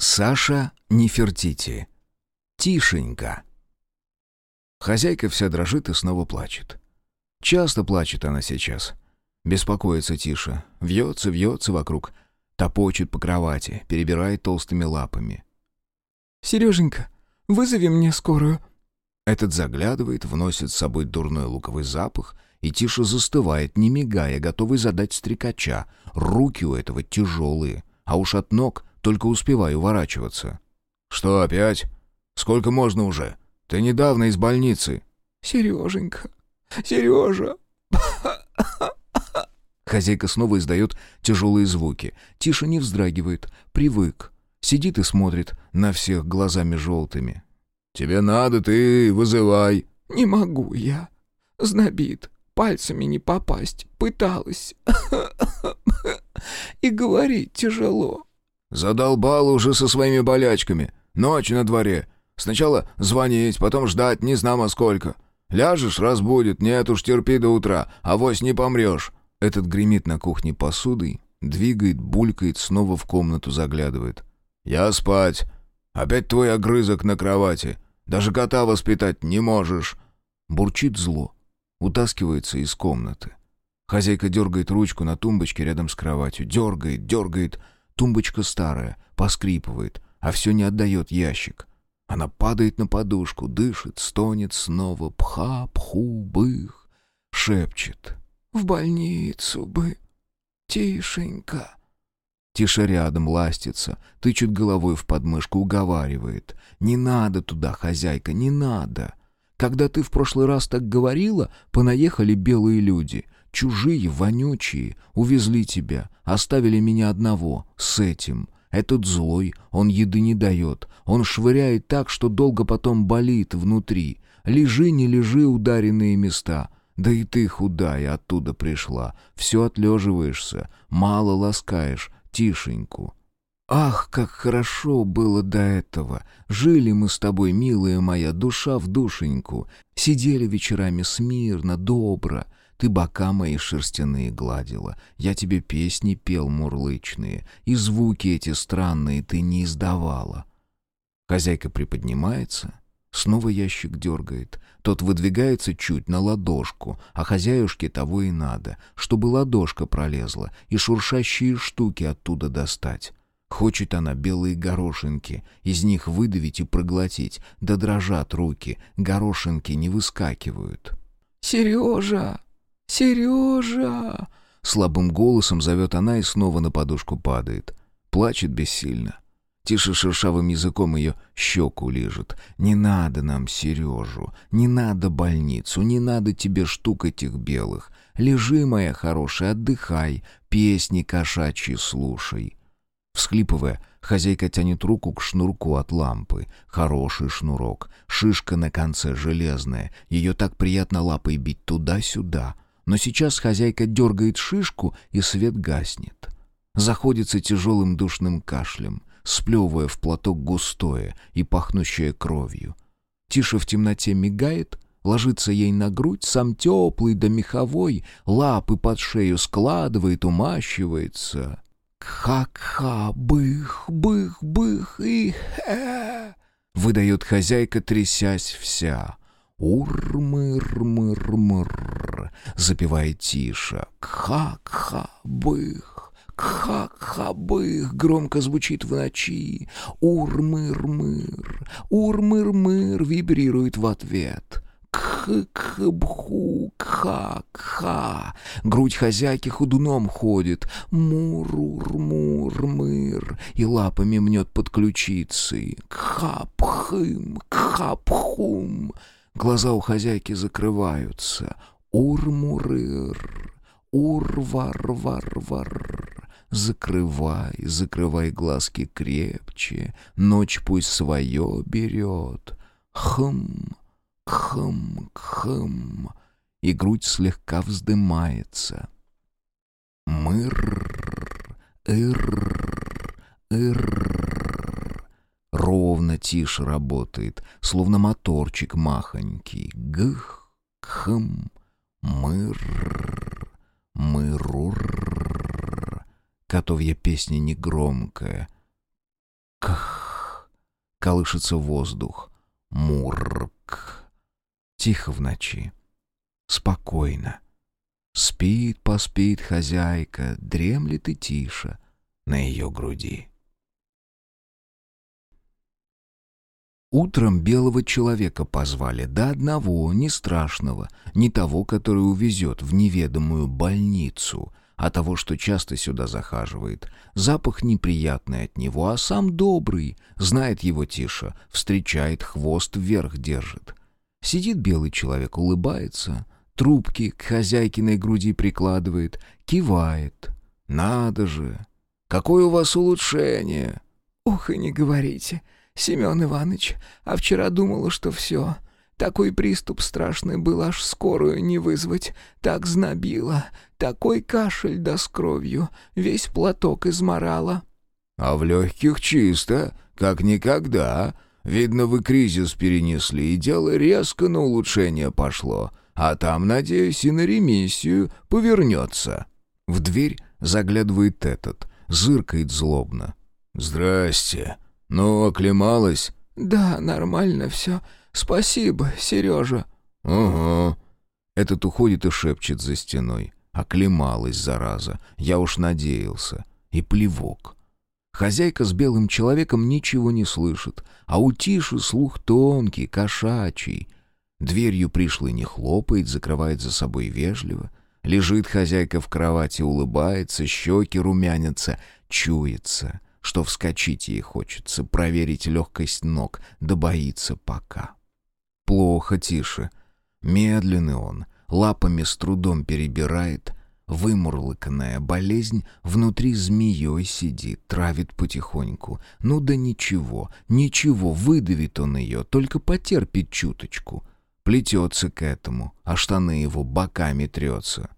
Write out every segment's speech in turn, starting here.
Саша Нефертити. Тишенько. Хозяйка вся дрожит и снова плачет. Часто плачет она сейчас. Беспокоится тише, вьется, вьется вокруг, топочет по кровати, перебирает толстыми лапами. «Сереженька, вызови мне скорую». Этот заглядывает, вносит с собой дурной луковый запах и тише застывает, не мигая, готовый задать стрекача. Руки у этого тяжелые, а уж от ног только успеваю уворачиваться. «Что опять? Сколько можно уже? Ты недавно из больницы». «Сереженька, Сережа!» Хозяйка снова издает тяжелые звуки. Тише не вздрагивает, привык. Сидит и смотрит на всех глазами желтыми. «Тебе надо, ты вызывай». «Не могу я. Знобит. Пальцами не попасть. Пыталась. И говорить тяжело». «Задолбал уже со своими болячками. Ночь на дворе. Сначала звонить, потом ждать не знамо сколько. Ляжешь, разбудит, нет уж, терпи до утра, а вось не помрешь». Этот гремит на кухне посудой, двигает, булькает, снова в комнату заглядывает. «Я спать. Опять твой огрызок на кровати. Даже кота воспитать не можешь». Бурчит зло. Утаскивается из комнаты. Хозяйка дергает ручку на тумбочке рядом с кроватью. Дергает, дергает. Тумбочка старая, поскрипывает, а все не отдает ящик. Она падает на подушку, дышит, стонет снова. Пха, пху, бых. Шепчет. «В больницу бы. Тишенько». Тише рядом ластится, тычет головой в подмышку, уговаривает. «Не надо туда, хозяйка, не надо. Когда ты в прошлый раз так говорила, понаехали белые люди. Чужие, вонючие, увезли тебя, оставили меня одного, с этим. Этот злой, он еды не дает, он швыряет так, что долго потом болит внутри. Лежи, не лежи, ударенные места. Да и ты худая оттуда пришла, все отлеживаешься, мало ласкаешь, тишеньку. Ах, как хорошо было до этого! Жили мы с тобой, милая моя, душа в душеньку. Сидели вечерами смирно, добро. Ты бока мои шерстяные гладила, я тебе песни пел мурлычные, и звуки эти странные ты не издавала. Хозяйка приподнимается, снова ящик дергает. Тот выдвигается чуть на ладошку, а хозяюшке того и надо, чтобы ладошка пролезла и шуршащие штуки оттуда достать. Хочет она белые горошинки, из них выдавить и проглотить, да дрожат руки, горошинки не выскакивают. «Сережа! Сережа!» Слабым голосом зовет она и снова на подушку падает. Плачет бессильно. Тише шершавым языком ее щеку лижет. «Не надо нам Сережу, не надо больницу, не надо тебе штук этих белых. Лежи, моя хорошая, отдыхай, песни кошачьи слушай». Всхлипывая, хозяйка тянет руку к шнурку от лампы. Хороший шнурок, шишка на конце железная. Ее так приятно лапой бить туда-сюда. Но сейчас хозяйка дергает шишку, и свет гаснет. Заходится тяжелым душным кашлем, сплевывая в платок густое и пахнущее кровью. Тише в темноте мигает, ложится ей на грудь, сам теплый да меховой, лапы под шею складывает, умащивается. «Кха-кха, бых, бых, бых и хэ!» Выдает хозяйка, трясясь вся. «Ур-мыр-мыр-мыр!» Запевает тише. «Кха-кха, бых!» «Кха-кха-бых!» громко звучит в ночи. «Ур-мыр-мыр!» «Ур-мыр-мыр!» вибрирует в ответ. Кх-кх-бху, кха-кха. Грудь хозяйки ходуном ходит. Мур-ур-мур-мыр. И лапами мнет под ключицей. Кха-пхым, кха-пхум. Глаза у хозяйки закрываются. Ур-мурыр, ур-вар-вар-вар. Закрывай, закрывай глазки крепче. Ночь пусть свое берет. Хм, Кхм-кхм, и грудь слегка вздымается. Мыр, ыр, ыр. Ровно тише работает, словно моторчик махонький. Гх, кхм, мыр, мырур. Котовья песня негромкая. Кх. Колышется воздух. Мурк. Тихо в ночи. Спокойно. Спит, поспит хозяйка, дремлет и тише на ее груди. Утром белого человека позвали, до одного, не страшного, не того, который увезет в неведомую больницу, а того, что часто сюда захаживает. Запах неприятный от него, а сам добрый, знает его тише, встречает, хвост вверх держит. Сидит белый человек, улыбается, трубки к хозяйкиной груди прикладывает, кивает. «Надо же! Какое у вас улучшение!» «Ох, и не говорите!» Семен Иванович, а вчера думала, что все. Такой приступ страшный был, аж скорую не вызвать. Так знобило, такой кашель да с кровью, весь платок изморала. А в легких чисто, как никогда. Видно, вы кризис перенесли, и дело резко на улучшение пошло. А там, надеюсь, и на ремиссию повернется. В дверь заглядывает этот, зыркает злобно. «Здрасте!» «Ну, оклемалась?» «Да, нормально все. Спасибо, Сережа». «Угу». Этот уходит и шепчет за стеной. Оклемалась, зараза. Я уж надеялся. И плевок. Хозяйка с белым человеком ничего не слышит, а у Тиши слух тонкий, кошачий. Дверью пришлый не хлопает, закрывает за собой вежливо. Лежит хозяйка в кровати, улыбается, щеки румянятся, чуется что вскочить ей хочется, проверить легкость ног, да боится пока. Плохо, тише. Медленный он, лапами с трудом перебирает, вымурлыканная болезнь внутри змеей сидит, травит потихоньку. Ну да ничего, ничего, выдавит он ее, только потерпит чуточку. Плетется к этому, а штаны его боками трется.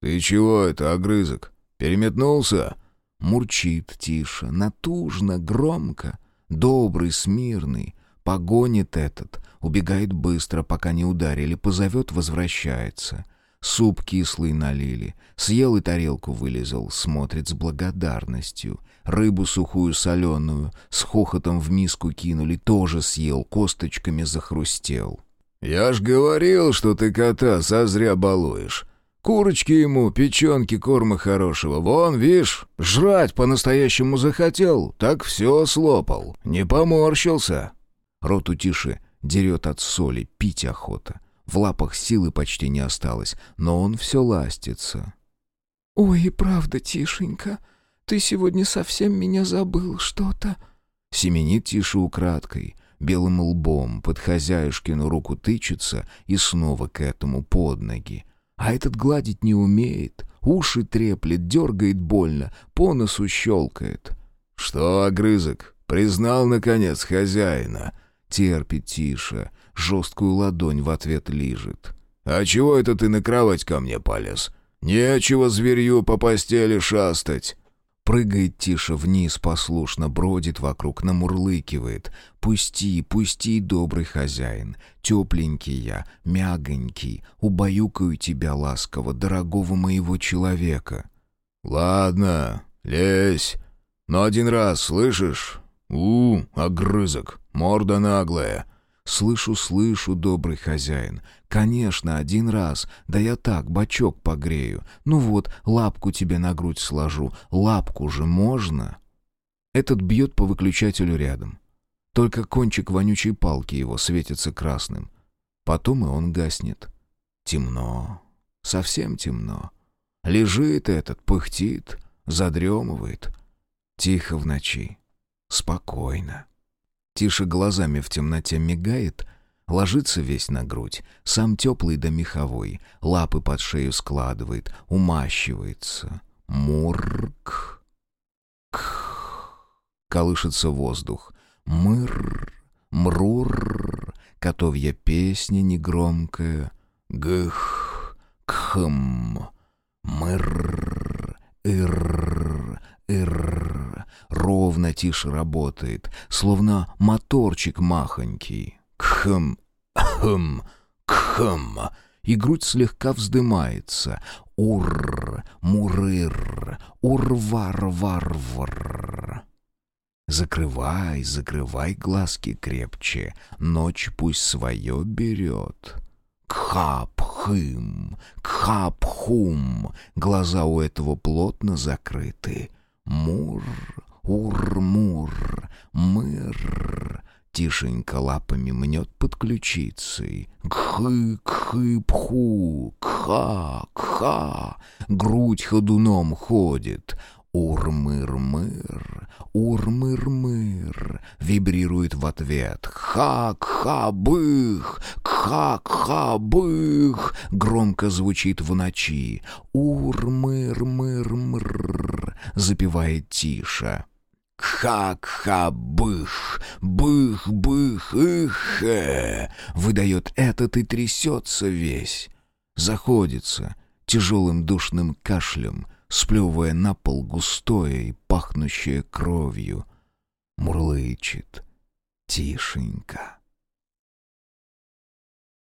«Ты чего это, огрызок? Переметнулся?» Мурчит тише, натужно, громко. Добрый, смирный. Погонит этот. Убегает быстро, пока не ударили. Позовет, возвращается. Суп кислый налили. Съел и тарелку вылезал. Смотрит с благодарностью. Рыбу сухую соленую с хохотом в миску кинули. Тоже съел, косточками захрустел. «Я ж говорил, что ты кота созря балуешь. Курочки ему, печенки, корма хорошего. Вон, вишь, жрать по-настоящему захотел, так все слопал. Не поморщился. Рот у тише дерет от соли, пить охота. В лапах силы почти не осталось, но он все ластится. «Ой, и правда, Тишенька, ты сегодня совсем меня забыл что-то». Семенит Тише украдкой, белым лбом, под хозяюшкину руку тычется и снова к этому под ноги. А этот гладить не умеет, уши треплет, дергает больно, по носу щелкает. «Что, огрызок, признал, наконец, хозяина?» Терпит тише, жесткую ладонь в ответ лижет. «А чего это ты на кровать ко мне полез? Нечего зверью по постели шастать!» Прыгает тише вниз, послушно бродит вокруг, намурлыкивает. «Пусти, пусти, добрый хозяин, тепленький я, мягонький, убаюкаю тебя ласково, дорогого моего человека». «Ладно, лезь, но один раз, слышишь? У, огрызок, морда наглая». «Слышу, слышу, добрый хозяин. Конечно, один раз. Да я так, бочок погрею. Ну вот, лапку тебе на грудь сложу. Лапку же можно?» Этот бьет по выключателю рядом. Только кончик вонючей палки его светится красным. Потом и он гаснет. Темно. Совсем темно. Лежит этот, пыхтит, задремывает. Тихо в ночи. Спокойно. Тише глазами в темноте мигает, ложится весь на грудь, сам теплый да меховой, лапы под шею складывает, умащивается. Мурк. Кх. Колышется воздух. Мыр. Мрур. Котовья песня негромкая. Гх. Кхм. Мыр. Ир. Ир ровно тише работает, словно моторчик махонький. Кхм, кхм, кхм, и грудь слегка вздымается. Ур, мурыр, урвар-вар-вар. Закрывай, закрывай глазки крепче, ночь пусть свое берет. Кхап-хым, кхап-хум, глаза у этого плотно закрыты. Мур, ур-мур, мыр, тишенько лапами мнет под ключицей. Кхы-кхы-пху, кха-кха, грудь ходуном ходит. Ур-мыр-мыр, ур-мыр-мыр, вибрирует в ответ. Ха-кха-бых, кха-кха-бых, громко звучит в ночи. Ур-мыр-мыр-мыр, запевает тише. «Кха-кха-бых! Бых-бых! Их-хе!» Выдает этот и трясется весь. Заходится тяжелым душным кашлем, сплевывая на пол густое и пахнущее кровью. Мурлычет тишенько.